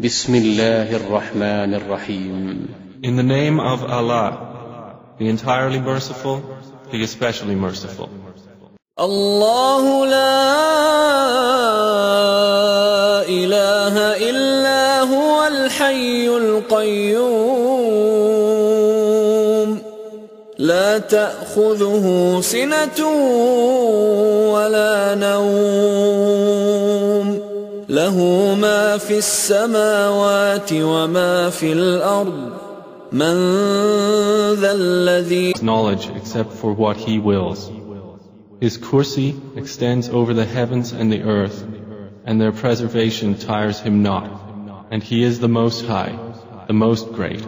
بسم الله الرحمن الرحيم In the name of Allah, the entirely merciful, the especially merciful. الله لا إله إلا هو الحي القيوم لا تأخذه سنة ولا نوم له ما في السماوات وما في الأرض من ذا الذي Knowledge except for what He wills. His kursi extends over the heavens and the earth, and their preservation tires Him not. And He is the Most High, the Most Great.